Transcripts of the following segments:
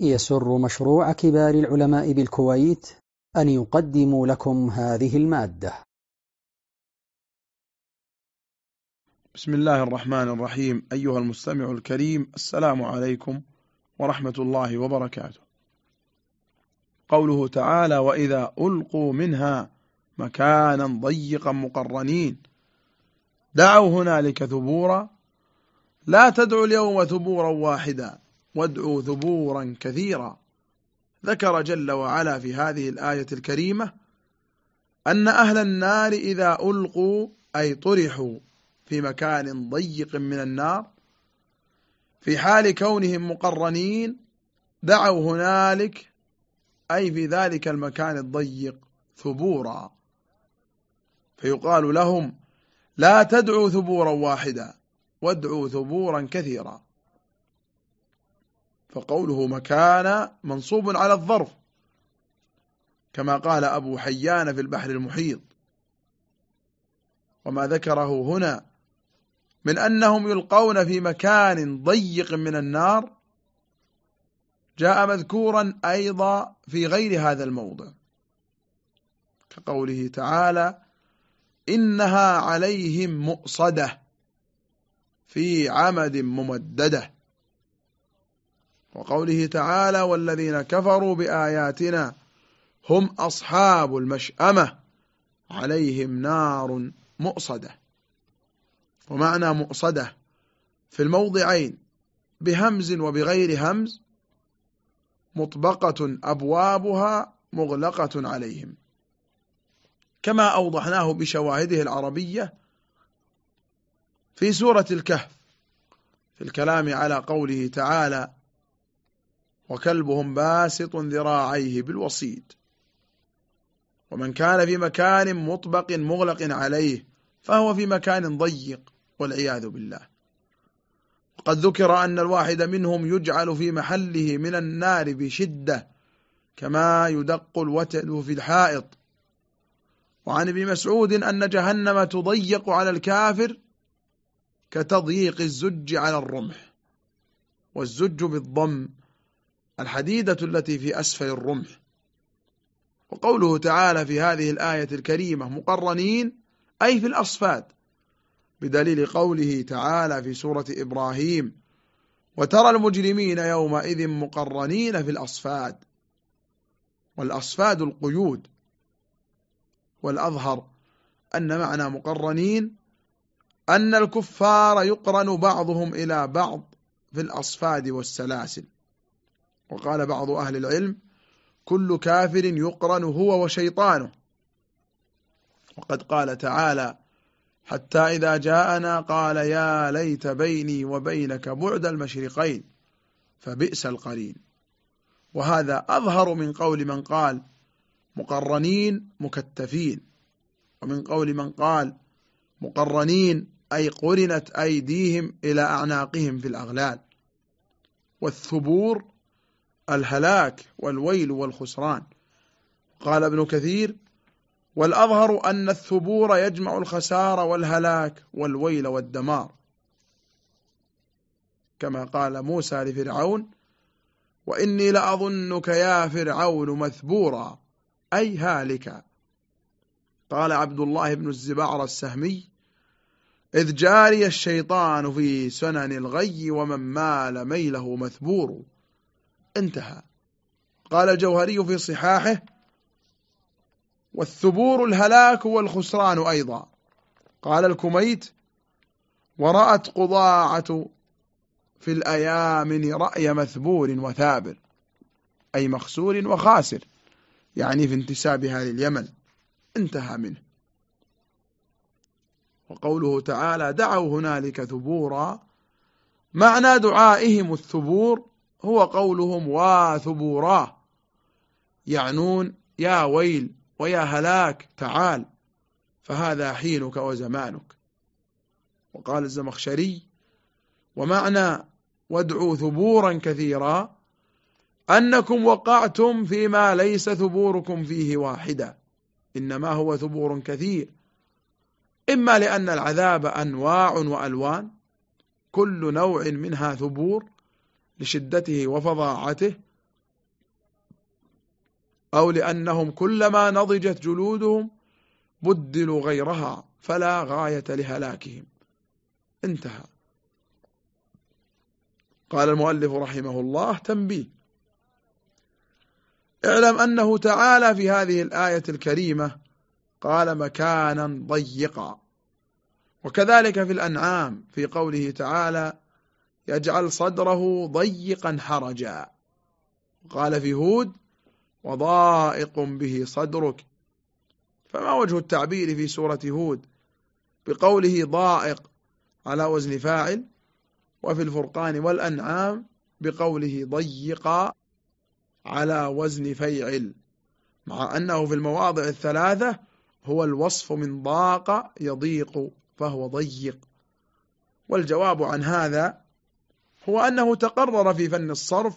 يسر مشروع كبار العلماء بالكويت أن يقدم لكم هذه المادة. بسم الله الرحمن الرحيم. أيها المستمع الكريم السلام عليكم ورحمة الله وبركاته. قوله تعالى وإذا ألقوا منها مكانا ضيقا مقرنين دعوا هنالك ثبورا. لا تدعوا اليوم ثبورا واحدا. وادعوا ثبورا كثيرا. ذكر جل وعلا في هذه الآية الكريمة أن أهل النار إذا ألقوا أي طرحوا في مكان ضيق من النار في حال كونهم مقرنين دعوا هنالك أي في ذلك المكان الضيق ثبورا. فيقال لهم لا تدعوا ثبورا واحدا وادعوا ثبورا كثيرا. فقوله مكان منصوب على الظرف كما قال أبو حيان في البحر المحيط. وما ذكره هنا من أنهم يلقون في مكان ضيق من النار جاء مذكورا أيضا في غير هذا الموضع. كقوله تعالى إنها عليهم مؤصدة في عمد ممددة. وقوله تعالى والذين كفروا بآياتنا هم أصحاب المشأمة عليهم نار مؤصدة. ومعنى مؤصدة في الموضعين بهمز وبغير همز مطبقة أبوابها مغلقة عليهم. كما أوضحناه بشواهده العربية في سورة الكهف في الكلام على قوله تعالى وكلبهم باسط ذراعيه بالوصيد. ومن كان في مكان مطبق مغلق عليه فهو في مكان ضيق والعياذ بالله. وقد ذكر أن الواحد منهم يجعل في محله من النار بشدة كما يدق الوتد في الحائط. وعن ابن مسعود أن جهنم تضيق على الكافر كتضييق الزج على الرمح والزج بالضم الحديدة التي في أسفل الرمح. وقوله تعالى في هذه الآية الكريمة مقرنين أي في الأصفاد. بدليل قوله تعالى في سورة إبراهيم وترى المجرمين يومئذ مقرنين في الأصفاد. والأصفاد القيود. والأظهر أن معنى مقرنين أن الكفار يقرن بعضهم إلى بعض في الأصفاد والسلاسل. وقال بعض أهل العلم كل كافر يقرن هو وشيطانه. وقد قال تعالى حتى إذا جاءنا قال يا ليت بيني وبينك بعد المشرقين فبئس القرين. وهذا أظهر من قول من قال مقرنين مكتفين ومن قول من قال مقرنين أي قرنت أيديهم إلى أعناقهم في الأغلال. والثبور الهلاك والويل والخسران. قال ابن كثير والأظهر أن الثبور يجمع الخسار والهلاك والويل والدمار. كما قال موسى لفرعون وإني لأظنك يا فرعون مثبورا أي هالكا قال عبد الله بن الزبعر السهمي إذ جاري الشيطان في سنن الغي ومن مال ميله مثبور. انتهى. قال الجوهري في صحاحه والثبور الهلاك والخسران أيضا. قال الكميت ورأت قضاعة في الأيامن رأي مثبور وثابر أي مخسور وخاسر يعني في انتسابها لليمن انتهى منه. وقوله تعالى دعوا هنالك ثبورا معنى دعائهم الثبور هو قولهم واثبورا يعنون يا ويل ويا هلاك تعال فهذا حينك وزمانك. وقال الزمخشري ومعنى وادعوا ثبورا كثيرا أنكم وقعتم فيما ليس ثبوركم فيه واحدا إنما هو ثبور كثير. إما لأن العذاب أنواع وألوان كل نوع منها ثبور لشدته وفظاعته أو لأنهم كلما نضجت جلودهم بدلوا غيرها فلا غاية لهلاكهم. انتهى. قال المؤلف رحمه الله تنبيه. اعلم أنه تعالى في هذه الآية الكريمة قال مكانا ضيقا. وكذلك في الأنعام في قوله تعالى يجعل صدره ضيقا حرجا. قال في هود وضائق به صدرك. فما وجه التعبير في سورة هود؟ بقوله ضائق على وزن فاعل وفي الفرقان والأنعام بقوله ضيق على وزن فيعل. مع أنه في المواضع الثلاثة هو الوصف من ضاق يضيق فهو ضيق. والجواب عن هذا هو أنه تقرر في فن الصرف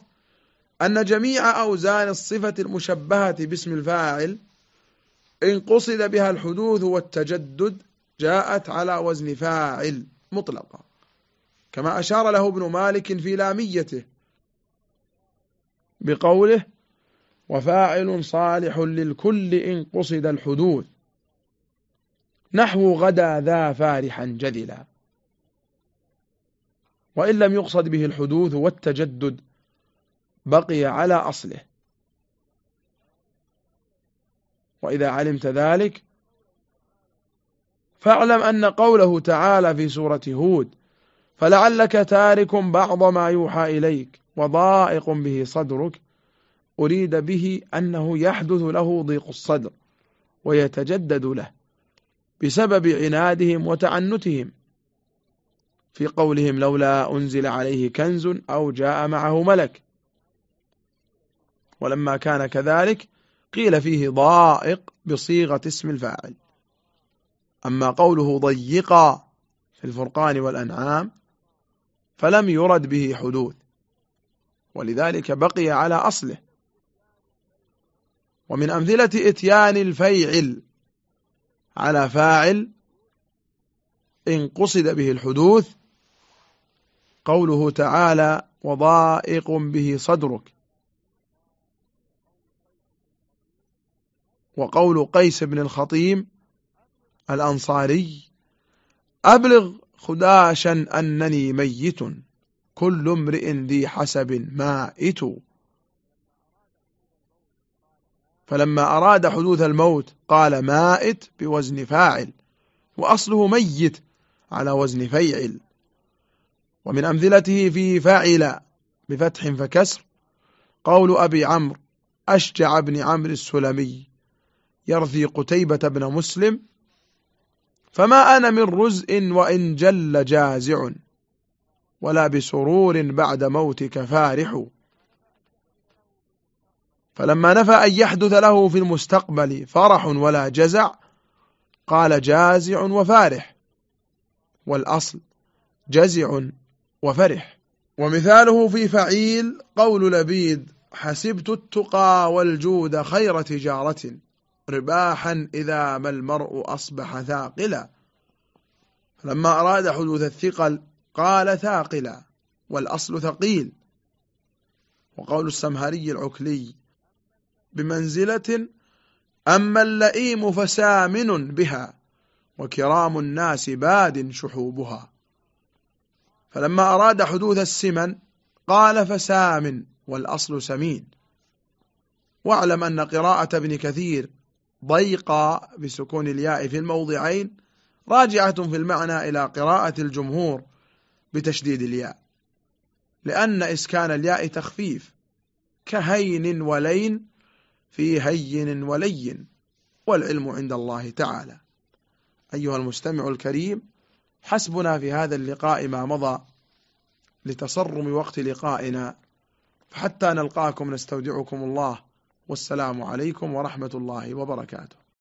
أن جميع أوزان الصفة المشبهة باسم الفاعل إن قصد بها الحدوث والتجدد جاءت على وزن فاعل مطلقا كما أشار له ابن مالك في لاميته بقوله وفاعل صالح للكل إن قصد الحدوث. نحو غدا ذا فارحا جذلا. وإن لم يقصد به الحدوث والتجدد بقي على أصله. وإذا علمت ذلك فاعلم أن قوله تعالى في سورة هود فلعلك تارك بعض ما يوحى إليك وضائق به صدرك أريد به أنه يحدث له ضيق الصدر ويتجدد له بسبب عنادهم وتعنتهم. في قولهم لولا أنزل عليه كنز أو جاء معه ملك. ولما كان كذلك قيل فيه ضائق بصيغة اسم الفاعل. أما قوله ضيقا في الفرقان والأنعام فلم يرد به حدوث ولذلك بقي على أصله. ومن أمثلة إتيان الفيعل على فاعل إن قصد به الحدوث قوله تعالى وضائق به صدرك. وقول قيس بن الخطيم الأنصاري أبلغ خداشا أنني ميت كل امرئ ذي حسب مائت. فلما أراد حدوث الموت قال مائت بوزن فاعل وأصله ميت على وزن فيعل. ومن أمثلته في فاعل بفتح فكسر قول أبي عمرو أشجع بن عمرو السلمي يرثي قتيبة بن مسلم فما أنا من رزء وإن جل جازع ولا بسرور بعد موتك فارح. فلما نفى أن يحدث له في المستقبل فرح ولا جزع قال جازع وفارح والأصل جزع. وفرح. ومثاله في فعيل قول لبيد حسبت التقى والجود خير تجارة رباحا إذا ما المرء أصبح ثاقلا. فلما أراد حدوث الثقل قال ثاقلا والأصل ثقيل. وقول السمهري العكلي بمنزلة أما اللئيم فسامن بها وكرام الناس باد شحوبها. فلما أراد حدوث السمن قال فسامن والأصل سمين. واعلم أن قراءة ابن كثير ضيقا بسكون الياء في الموضعين راجعة في المعنى إلى قراءة الجمهور بتشديد الياء لأن إسكان الياء تخفيف كهين ولين في هين ولين والعلم عند الله تعالى. أيها المستمع الكريم حسبنا في هذا اللقاء ما مضى لتصرم وقت لقائنا. فحتى نلقاكم نستودعكم الله. والسلام عليكم ورحمة الله وبركاته.